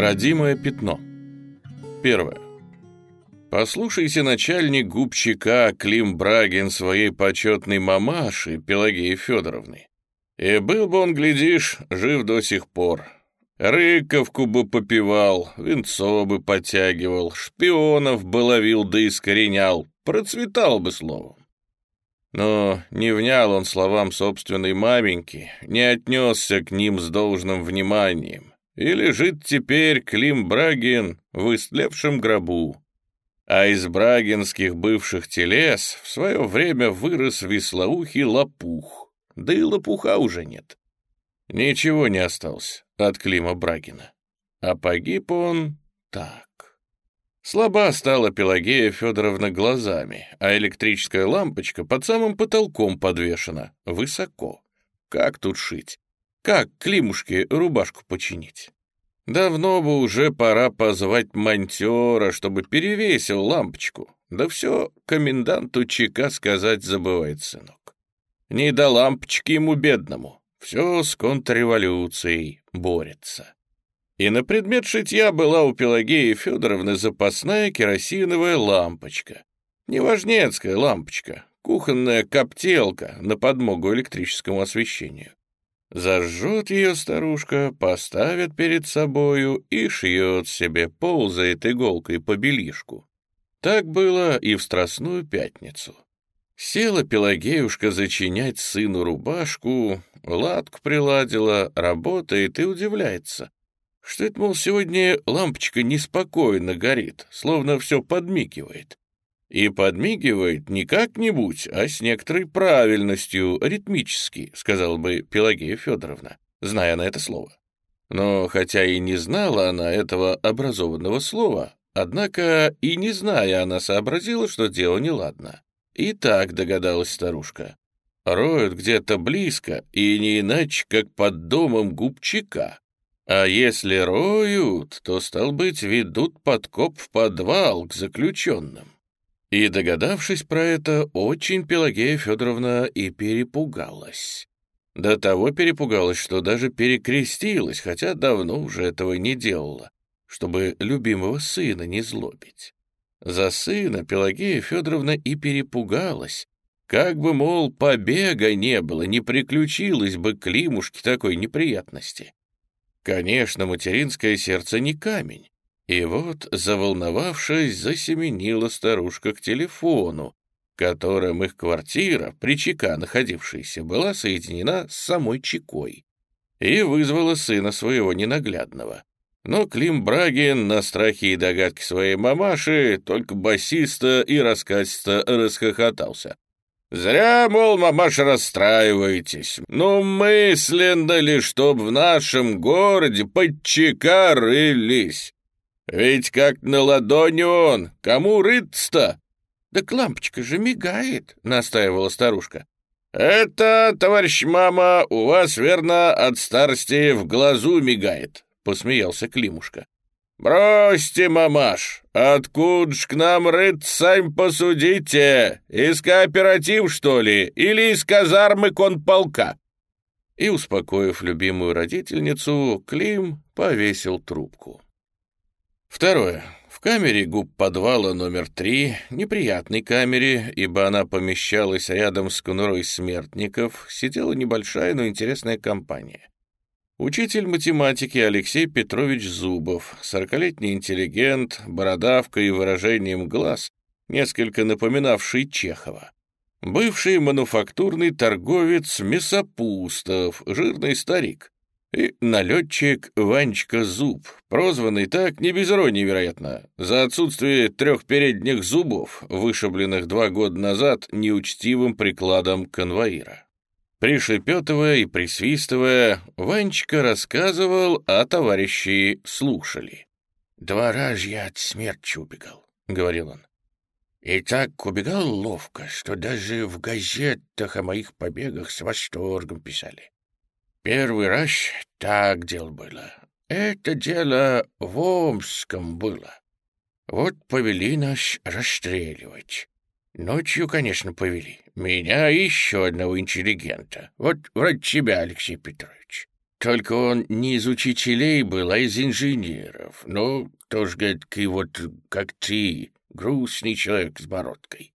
Родимое пятно. Первое. Послушайся, начальник губчика Клим Брагин своей почетной мамаши Пелагеи Федоровны. И был бы он, глядишь, жив до сих пор. Рыковку бы попивал, винцо бы подтягивал, шпионов бы ловил да искоренял, процветал бы словом. Но не внял он словам собственной маменьки, не отнесся к ним с должным вниманием, и лежит теперь Клим Брагин в истлевшем гробу. А из брагинских бывших телес в свое время вырос веслоухий лопух, да и лопуха уже нет. Ничего не осталось от Клима Брагина. А погиб он так. Слаба стала Пелагея Федоровна глазами, а электрическая лампочка под самым потолком подвешена, высоко. Как тут шить? Как Климушке рубашку починить? Давно бы уже пора позвать монтера, чтобы перевесил лампочку. Да все коменданту ЧК сказать забывает сынок. Не до лампочки ему бедному. Все с контрреволюцией борется. И на предмет шитья была у Пелагеи Федоровны запасная керосиновая лампочка. Неважнецкая лампочка, кухонная коптелка на подмогу электрическому освещению. Зажжет ее старушка, поставит перед собою и шьет себе, ползает иголкой по белишку. Так было и в Страстную Пятницу. Села Пелагеюшка зачинять сыну рубашку, ладку приладила, работает и удивляется что это, мол, сегодня лампочка неспокойно горит, словно все подмигивает. И подмигивает не как-нибудь, а с некоторой правильностью, ритмически, сказала бы Пелагея Федоровна, зная на это слово. Но хотя и не знала она этого образованного слова, однако и не зная, она сообразила, что дело неладно. И так догадалась старушка. Роют где-то близко, и не иначе, как под домом губчика. А если роют, то, стал быть, ведут подкоп в подвал к заключенным. И, догадавшись про это, очень Пелагея Федоровна и перепугалась. До того перепугалась, что даже перекрестилась, хотя давно уже этого не делала, чтобы любимого сына не злобить. За сына Пелагея Федоровна и перепугалась, как бы, мол, побега не было, не приключилось бы Климушке такой неприятности. Конечно, материнское сердце не камень. И вот, заволновавшись, засеменила старушка к телефону, которым их квартира, при ЧК находившаяся, была соединена с самой Чекой, и вызвала сына своего ненаглядного. Но Клим Брагин на страхе и догадки своей мамаши только басиста и раскатисто расхохотался. Зря, мол, мамаш, расстраиваетесь. Ну, мысленно ли, чтоб в нашем городе под рылись? Ведь как на ладони он, кому рыться-то? Да лампочка же мигает, настаивала старушка. Это, товарищ мама, у вас, верно, от старости в глазу мигает, посмеялся Климушка. «Бросьте, мамаш, откуда ж к нам рыт, сами посудите? Из кооператив, что ли, или из казармы конполка?» И, успокоив любимую родительницу, Клим повесил трубку. Второе. В камере губ подвала номер три, неприятной камере, ибо она помещалась рядом с конурой смертников, сидела небольшая, но интересная компания. Учитель математики Алексей Петрович Зубов, сорокалетний интеллигент, бородавка и выражением глаз, несколько напоминавший Чехова. Бывший мануфактурный торговец Мясопустов, жирный старик. И налетчик Ванечка Зуб, прозванный так не без иронии, вероятно, за отсутствие трех передних зубов, вышибленных два года назад неучтивым прикладом конвоира. Пришепетывая и присвистывая, Ванечка рассказывал, а товарищи слушали. «Два раза я от смерти убегал», — говорил он. «И так убегал ловко, что даже в газетах о моих побегах с восторгом писали. Первый раз так дело было. Это дело в Омском было. Вот повели нас расстреливать. Ночью, конечно, повели. Меня и еще одного интеллигента. Вот вроде тебя, Алексей Петрович. Только он не из учителей был, а из инженеров. Ну, тоже, гадкий, вот как ты, грустный человек с бородкой.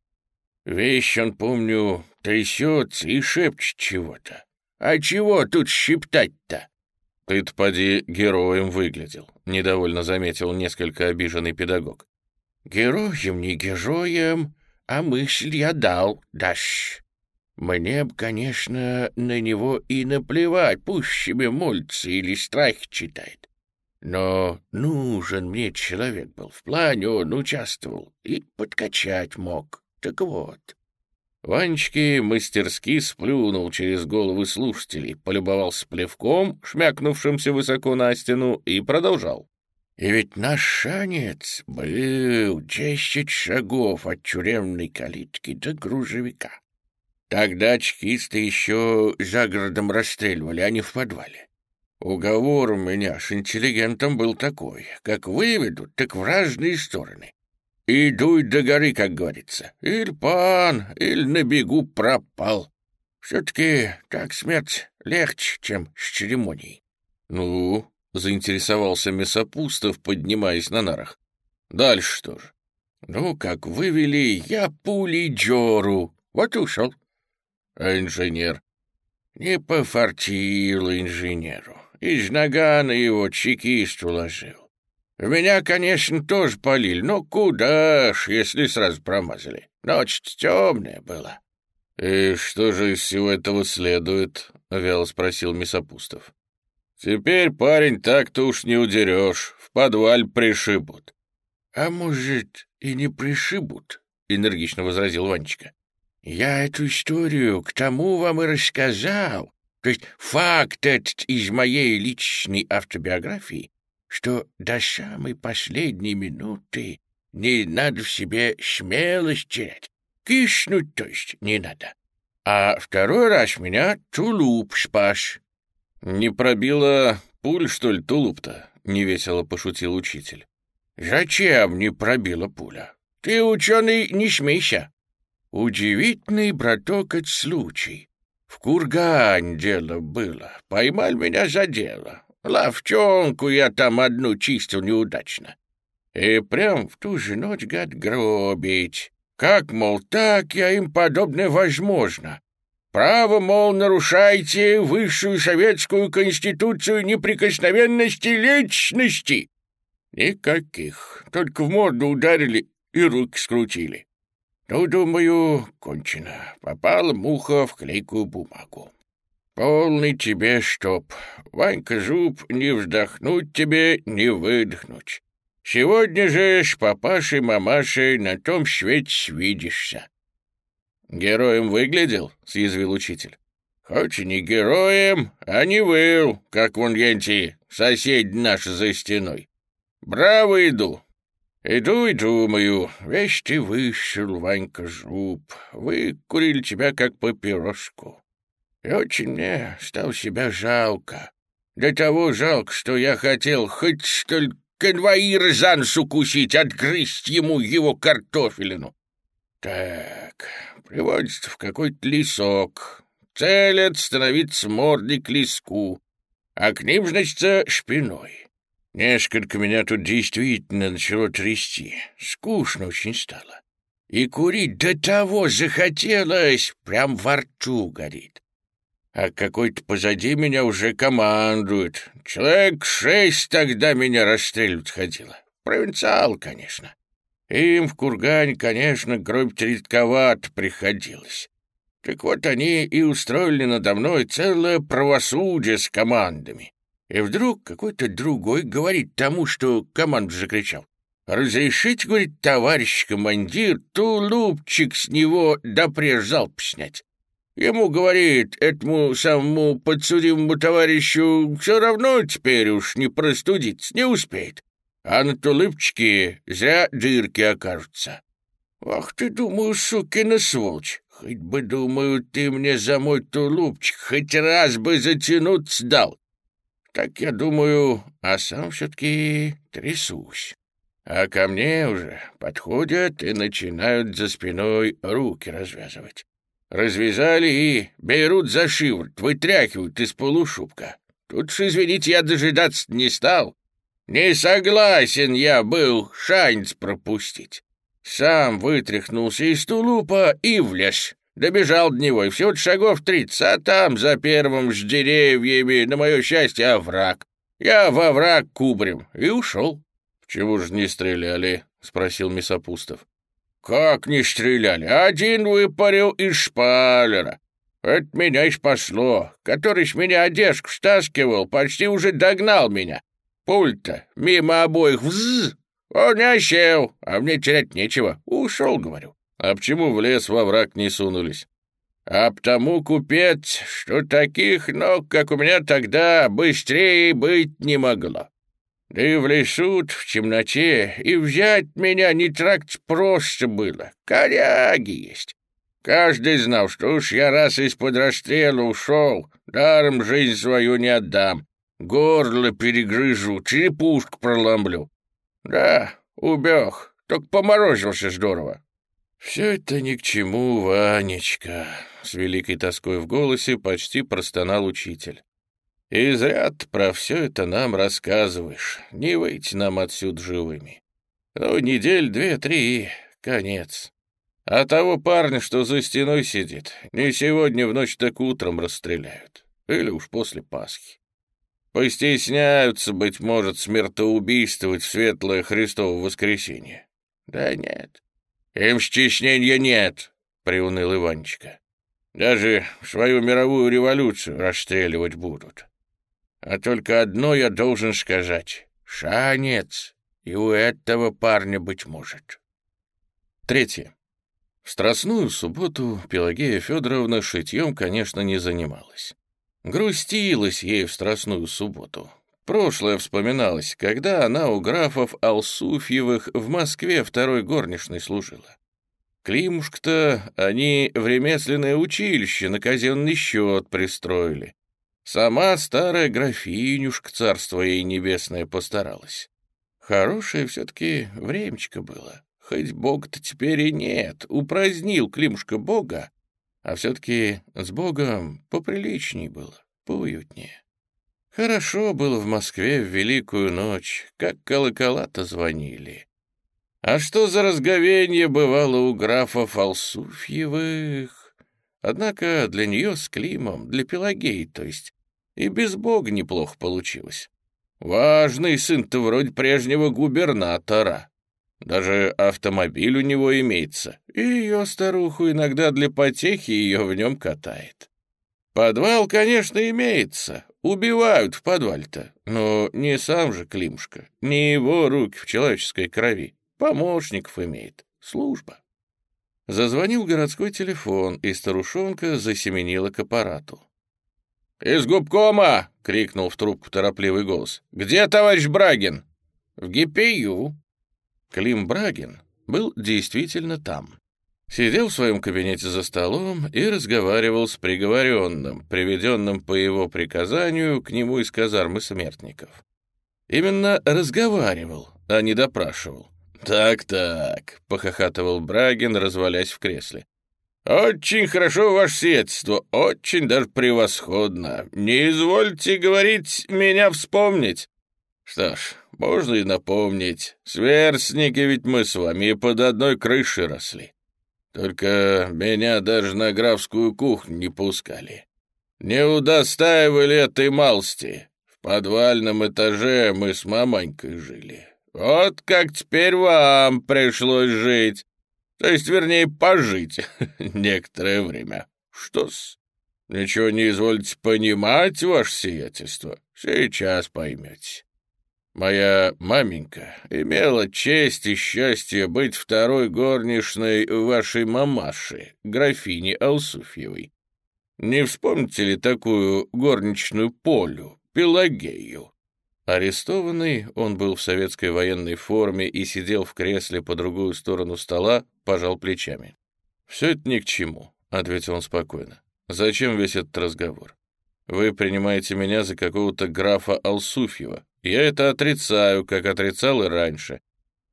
Вещь, он, помню, трясется и шепчет чего-то. А чего тут шептать-то? Ты-то, поди, героем выглядел, — недовольно заметил несколько обиженный педагог. Героем не героем, а мысль я дал, дашь. Мне б, конечно, на него и наплевать, пусть себе молится или страх читает. Но нужен мне человек был, в плане он участвовал и подкачать мог. Так вот. Ванечки мастерски сплюнул через головы слушателей, полюбовался плевком, шмякнувшимся высоко на стену, и продолжал. И ведь наш шанец был десять шагов от тюремной калитки до грузовика. Тогда чекисты еще за городом расстреливали, а не в подвале. Уговор у меня с интеллигентом был такой, как выведут, так в разные стороны. И дуй до горы, как говорится. Или пан, или на бегу пропал. Все-таки так смерть легче, чем с церемонией. Ну, заинтересовался Месопустов, поднимаясь на нарах. Дальше что же? Ну, как вывели, я пулей Джору. Вот ушел. А инженер? Не пофартил инженеру. Из нагана его чекист уложил. Меня, конечно, тоже полили, но куда ж, если сразу промазали. Ночь темная была. — И что же из всего этого следует? — вяло спросил Месопустов. — Теперь, парень, так-то уж не удерешь, в подваль пришибут. — А может, и не пришибут? — энергично возразил Ванечка. Я эту историю к тому вам и рассказал, то есть факт этот из моей личной автобиографии, что до самой последней минуты не надо в себе смелость терять, киснуть, то есть, не надо. А второй раз меня тулуп спас. Не пробила пуль, что ли, тулуп-то? — невесело пошутил учитель. «Зачем не пробила пуля? Ты, ученый, не смейся. Удивительный, браток, этот случай. В кургань дело было. Поймал меня за дело. Ловчонку я там одну чистил неудачно. И прям в ту же ночь, гад, гробить. Как, мол, так я им подобное возможно. Право, мол, нарушайте высшую советскую конституцию неприкосновенности личности. Никаких. Только в морду ударили и руки скрутили. Ну, думаю, кончено. Попала муха в клейкую бумагу. Полный тебе чтоб. Ванька Зуб, не вздохнуть тебе, не выдохнуть. Сегодня же с папашей мамашей на том свете свидишься. Героем выглядел, — съязвил учитель. Хоть и не героем, а не выл, как вон янти, сосед наш за стеной. Браво иду, «Иду и думаю, весь ты вышел, Ванька Жуб, выкурили тебя как папироску. И очень мне стало себя жалко. До того жалко, что я хотел хоть только конвоира за отгрызть ему его картофелину. Так, приводится в какой-то лесок, целят становиться мордой к леску, а к ним, значит, шпиной. Несколько меня тут действительно начало трясти. Скучно очень стало. И курить до того захотелось, прям во рту горит. А какой-то позади меня уже командует. Человек шесть тогда меня расстреливать ходило. Провинциал, конечно. Им в Кургане, конечно, гробить редковато приходилось. Так вот они и устроили надо мной целое правосудие с командами. И вдруг какой-то другой говорит тому, что команду закричал. «Разрешите, — говорит, — товарищ командир, тулупчик с него допреж залп снять». Ему, говорит, этому самому подсудимому товарищу все равно теперь уж не простудиться, не успеет. А на тулупчике зря дырки окажутся. Ах ты, думаю, сукина сволочь, хоть бы, думаю, ты мне за мой тулупчик хоть раз бы затянуться дал. Так я думаю, а сам все-таки трясусь. А ко мне уже подходят и начинают за спиной руки развязывать. Развязали и берут за шиворот, вытряхивают из полушубка. Тут ж, извините, я дожидаться не стал. Не согласен я был шанс пропустить. Сам вытряхнулся из тулупа и влез. Добежал до него, и всего шагов тридцать, а там за первым с деревьями, на мое счастье, овраг. Я во враг кубрем и ушел. — Чего же не стреляли? — спросил Месопустов. — Как не стреляли? Один выпарил из шпалера. Это меня и спасло. Который с меня одежку стаскивал, почти уже догнал меня. Пульт-то мимо обоих взз. Он не осел, а мне терять нечего. Ушел, говорю. А почему в лес во враг не сунулись? А потому, купец, что таких ног, как у меня тогда, быстрее быть не могло. И в лесу в темноте, и взять меня не тракт просто было. Коряги есть. Каждый знал, что уж я раз из-под расстрела ушел, даром жизнь свою не отдам. Горло перегрыжу, черепушку проломлю. Да, убег, только поморозился здорово. «Все это ни к чему, Ванечка», — с великой тоской в голосе почти простонал учитель. «И зря ты про все это нам рассказываешь. Не выйти нам отсюда живыми. Ну, недель две-три, конец. А того парня, что за стеной сидит, не сегодня в ночь, так утром расстреляют. Или уж после Пасхи. Постесняются, быть может, смертоубийствовать в светлое Христово воскресенье. Да нет, «Им стеснения нет», — приуныл Иванчика. «Даже свою мировую революцию расстреливать будут. А только одно я должен сказать. Шанец и у этого парня быть может». Третье. В страстную субботу Пелагея Федоровна шитьем, конечно, не занималась. Грустилась ей в страстную субботу. Прошлое вспоминалось, когда она у графов Алсуфьевых в Москве второй горничной служила. Климушка-то они в ремесленное училище на казенный счет пристроили. Сама старая графинюшка, царство ей небесное, постаралась. Хорошее все-таки времечко было. Хоть бога-то теперь и нет, упразднил Климушка бога, а все-таки с богом поприличней было, поуютнее. Хорошо было в Москве в Великую ночь, как колокола-то звонили. А что за разговенье бывало у графов Алсуфьевых? Однако для нее с Климом, для Пелагеи, то есть, и без бога неплохо получилось. Важный сын-то вроде прежнего губернатора. Даже автомобиль у него имеется, и ее старуху иногда для потехи ее в нем катает. Подвал, конечно, имеется, Убивают в подвале-то, но не сам же Климушка, не его руки в человеческой крови. Помощников имеет. Служба. Зазвонил городской телефон, и старушонка засеменила к аппарату. «Из губкома!» — крикнул в трубку торопливый голос. «Где товарищ Брагин?» «В ГПЮ». Клим Брагин был действительно там. Сидел в своем кабинете за столом и разговаривал с приговоренным, приведенным по его приказанию к нему из казармы смертников. Именно разговаривал, а не допрашивал. «Так-так», — похохатывал Брагин, развалясь в кресле. «Очень хорошо, ваше сиятельство, очень даже превосходно. Не извольте говорить, меня вспомнить». «Что ж, можно и напомнить. Сверстники ведь мы с вами и под одной крышей росли. Только меня даже на графскую кухню не пускали. Не удостаивали этой малости. В подвальном этаже мы с мамонькой жили. Вот как теперь вам пришлось жить. То есть, вернее, пожить некоторое время. Что-с? Ничего не извольте понимать, ваше сиятельство? Сейчас поймете. Моя маменька имела честь и счастье быть второй горничной вашей мамаши, графини Алсуфьевой. Не вспомните ли такую горничную Полю, Пелагею? Арестованный, он был в советской военной форме и сидел в кресле по другую сторону стола, пожал плечами. «Все это ни к чему», — ответил он спокойно. «Зачем весь этот разговор? Вы принимаете меня за какого-то графа Алсуфьева, я это отрицаю, как отрицал и раньше.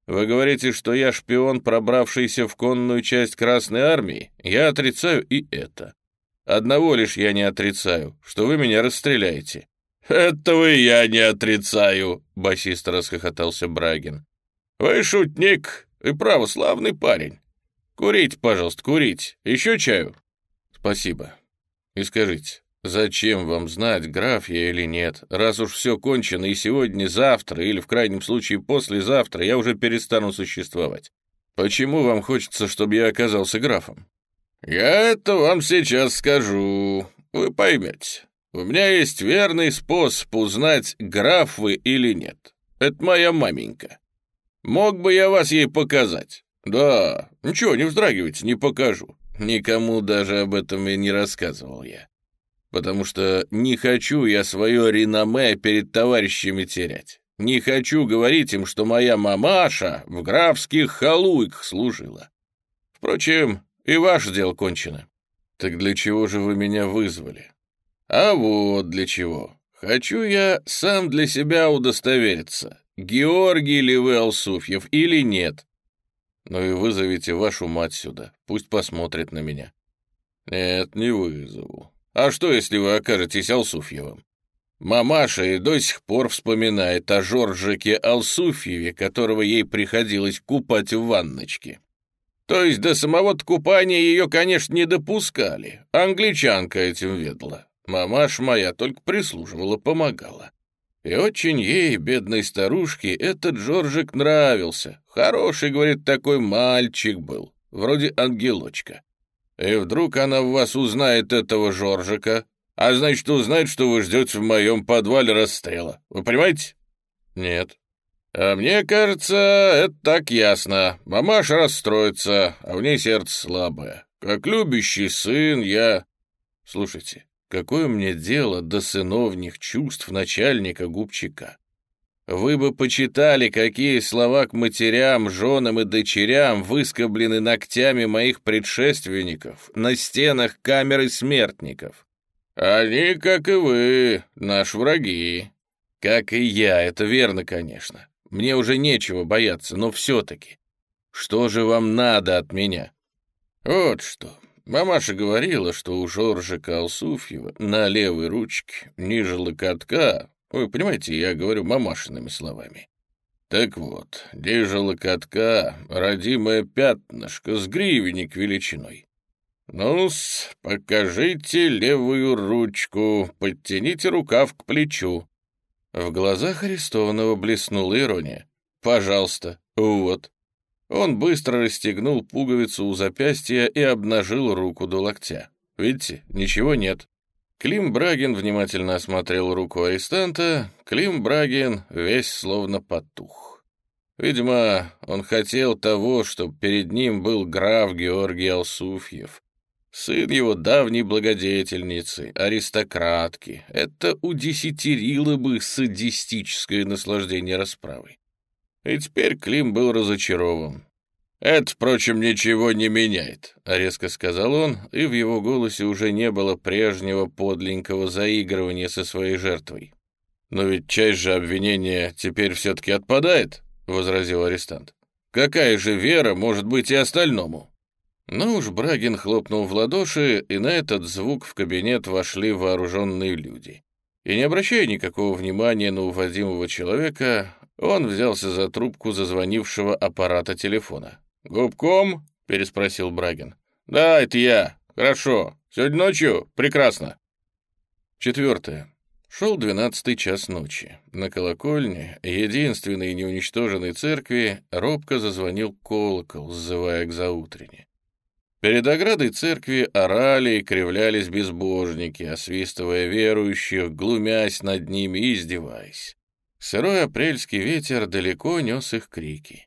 Вы говорите, что я шпион, пробравшийся в конную часть Красной Армии? Я отрицаю и это. Одного лишь я не отрицаю, что вы меня расстреляете. «Этого я не отрицаю», — басист расхохотался Брагин. «Вы шутник и православный парень. Курить, пожалуйста, курить. Еще чаю?» «Спасибо. И скажите, зачем вам знать, граф я или нет, раз уж все кончено и сегодня, завтра, или в крайнем случае послезавтра я уже перестану существовать? Почему вам хочется, чтобы я оказался графом?» «Я это вам сейчас скажу. Вы поймете. У меня есть верный способ узнать, граф вы или нет. Это моя маменька. Мог бы я вас ей показать? Да, ничего, не вздрагивайте, не покажу. Никому даже об этом и не рассказывал я. Потому что не хочу я свое реноме перед товарищами терять. Не хочу говорить им, что моя мамаша в графских халуйках служила. Впрочем, и ваше дело кончено. Так для чего же вы меня вызвали? А вот для чего. Хочу я сам для себя удостовериться, Георгий ли вы Алсуфьев или нет. Ну и вызовите вашу мать сюда, пусть посмотрит на меня. Нет, не вызову. А что, если вы окажетесь Алсуфьевым? Мамаша и до сих пор вспоминает о Жоржике Алсуфьеве, которого ей приходилось купать в ванночке. То есть до самого купания ее, конечно, не допускали. Англичанка этим ведла. Мамаш моя только прислуживала, помогала. И очень ей, бедной старушке, этот Джорджик нравился. Хороший, говорит, такой мальчик был, вроде ангелочка. И вдруг она в вас узнает этого Жоржика, а значит, узнает, что вы ждете в моем подвале расстрела. Вы понимаете? Нет. А мне кажется, это так ясно. Мамаша расстроится, а в ней сердце слабое. Как любящий сын я... Слушайте, какое мне дело до сыновних чувств начальника губчика? Вы бы почитали, какие слова к матерям, женам и дочерям выскоблены ногтями моих предшественников на стенах камеры смертников. Они, как и вы, наши враги. Как и я, это верно, конечно. Мне уже нечего бояться, но все-таки. Что же вам надо от меня? Вот что. Мамаша говорила, что у Жоржика Алсуфьева на левой ручке, ниже локотка, вы понимаете, я говорю мамашиными словами. Так вот, ниже локотка родимое пятнышко с гривенник величиной. Ну-с, покажите левую ручку, подтяните рукав к плечу. В глазах Арестованного блеснула ирония. «Пожалуйста, вот». Он быстро расстегнул пуговицу у запястья и обнажил руку до локтя. Видите, ничего нет. Клим Брагин внимательно осмотрел руку арестанта. Клим Брагин весь словно потух. Видимо, он хотел того, чтобы перед ним был граф Георгий Алсуфьев, Сын его давней благодетельницы, аристократки. Это удесятерило бы садистическое наслаждение расправой. И теперь Клим был разочарован. «Это, впрочем, ничего не меняет», — резко сказал он, и в его голосе уже не было прежнего подленького заигрывания со своей жертвой. «Но ведь часть же обвинения теперь все-таки отпадает», — возразил арестант. «Какая же вера может быть и остальному?» Ну уж Брагин хлопнул в ладоши, и на этот звук в кабинет вошли вооруженные люди. И не обращая никакого внимания на уводимого человека, он взялся за трубку зазвонившего аппарата телефона. «Губком?» — переспросил Брагин. «Да, это я. Хорошо. Сегодня ночью? Прекрасно». Четвертое. Шел двенадцатый час ночи. На колокольне, единственной неуничтоженной церкви, робко зазвонил колокол, сзывая к заутрене. Перед оградой церкви орали и кривлялись безбожники, освистывая верующих, глумясь над ними и издеваясь. Сырой апрельский ветер далеко нес их крики.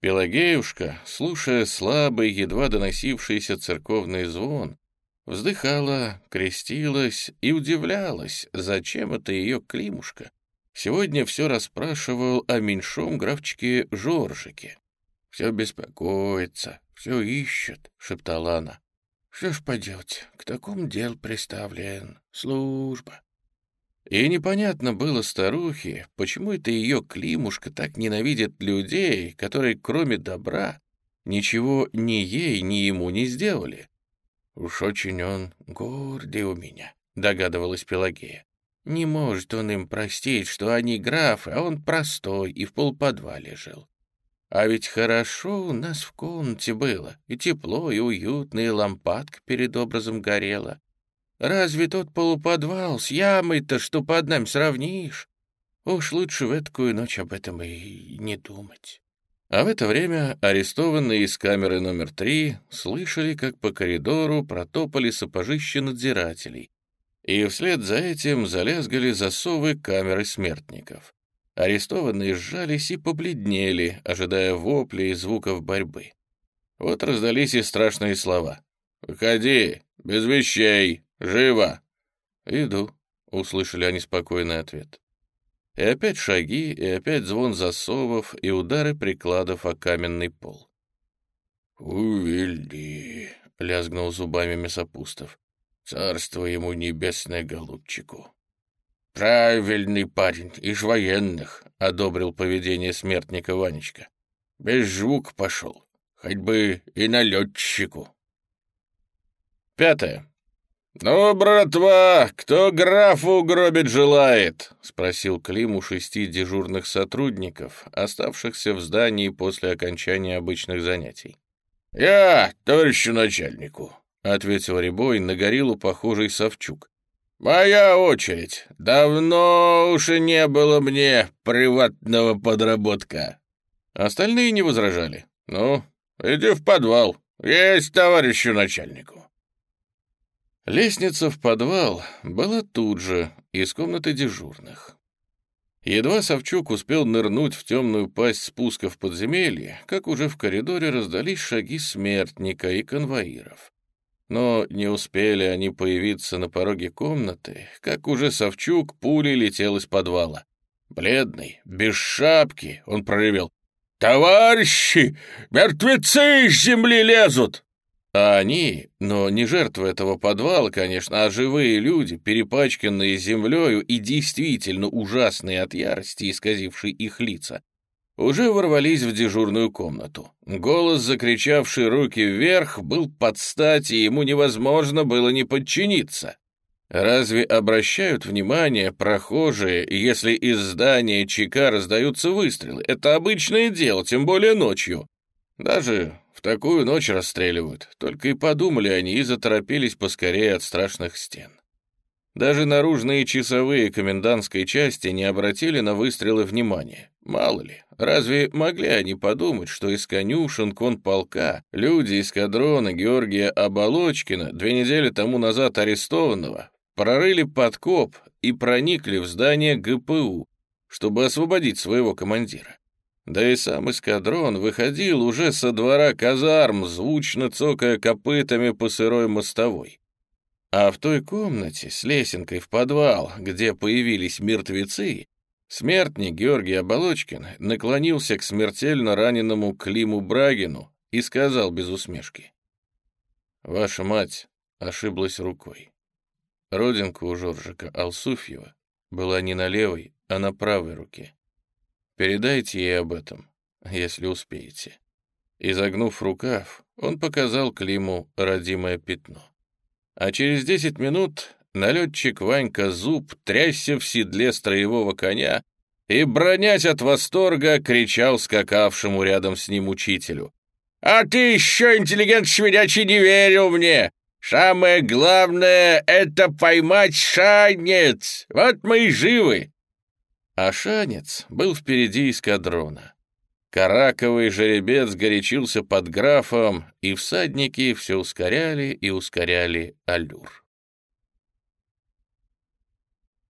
Пелагеюшка, слушая слабый, едва доносившийся церковный звон, вздыхала, крестилась и удивлялась, зачем это ее Климушка. Сегодня все расспрашивал о меньшом графчике Жоржике. Все беспокоится, все ищет, — шептала она. Что ж поделать, к такому дел приставлен. Служба. И непонятно было старухе, почему это ее Климушка так ненавидит людей, которые, кроме добра, ничего ни ей, ни ему не сделали. «Уж очень он гордый у меня», — догадывалась Пелагея. Не может он им простить, что они графы, а он простой и в полподвале жил. А ведь хорошо у нас в комнате было, и тепло, и уютно, и лампадка перед образом горела. Разве тот полуподвал с ямой-то, что под нами сравнишь? Уж лучше в такую ночь об этом и не думать. А в это время арестованные из камеры номер три слышали, как по коридору протопали сапожища надзирателей, и вслед за этим залязгали засовы камеры смертников. Арестованные сжались и побледнели, ожидая воплей и звуков борьбы. Вот раздались и страшные слова. «Выходи, без вещей, живо!» «Иду», — услышали они спокойный ответ. И опять шаги, и опять звон засовов, и удары прикладов о каменный пол. «Увели», — лязгнул зубами Месопустов. «Царство ему небесное, голубчику». «Правильный парень, из военных», — одобрил поведение смертника Ванечка. «Без звук пошел, хоть бы и налетчику». Пятое. «Ну, братва, кто графу угробить желает?» — спросил Клим у шести дежурных сотрудников, оставшихся в здании после окончания обычных занятий. «Я, товарищу начальнику», — ответил Рябой на гориллу похожий Савчук. «Моя очередь. Давно уж и не было мне приватного подработка». Остальные не возражали. «Ну, иди в подвал. Есть товарищу начальнику». Лестница в подвал была тут же, из комнаты дежурных. Едва Савчук успел нырнуть в темную пасть спуска в подземелье, как уже в коридоре раздались шаги смертника и конвоиров. Но не успели они появиться на пороге комнаты, как уже Савчук пулей летел из подвала. Бледный, без шапки, он проревел. «Товарищи, мертвецы из земли лезут!» А они, но не жертвы этого подвала, конечно, а живые люди, перепачканные землею и действительно ужасные от ярости, исказившие их лица, уже ворвались в дежурную комнату. Голос, закричавший руки вверх, был под стать, и ему невозможно было не подчиниться. Разве обращают внимание прохожие, если из здания ЧК раздаются выстрелы? Это обычное дело, тем более ночью. Даже в такую ночь расстреливают. Только и подумали они и заторопились поскорее от страшных стен. Даже наружные часовые комендантской части не обратили на выстрелы внимания. Мало ли, разве могли они подумать, что из конюшен конполка люди эскадрона Георгия Оболочкина, две недели тому назад арестованного, прорыли подкоп и проникли в здание ГПУ, чтобы освободить своего командира. Да и сам эскадрон выходил уже со двора казарм, звучно цокая копытами по сырой мостовой. А в той комнате с лесенкой в подвал, где появились мертвецы, смертник Георгий Оболочкин наклонился к смертельно раненому Климу Брагину и сказал без усмешки. «Ваша мать ошиблась рукой. Родинка у Жоржика Алсуфьева была не на левой, а на правой руке. Передайте ей об этом, если успеете». Изогнув рукав, он показал Климу родимое пятно а через десять минут налетчик Ванька Зуб трясся в седле строевого коня и, бронясь от восторга, кричал скакавшему рядом с ним учителю. «А ты еще, интеллигент шведячий, не верил мне! Самое главное — это поймать шанец! Вот мы и живы!» А шанец был впереди эскадрона. Караковый жеребец горячился под графом, и всадники все ускоряли и ускоряли аллюр.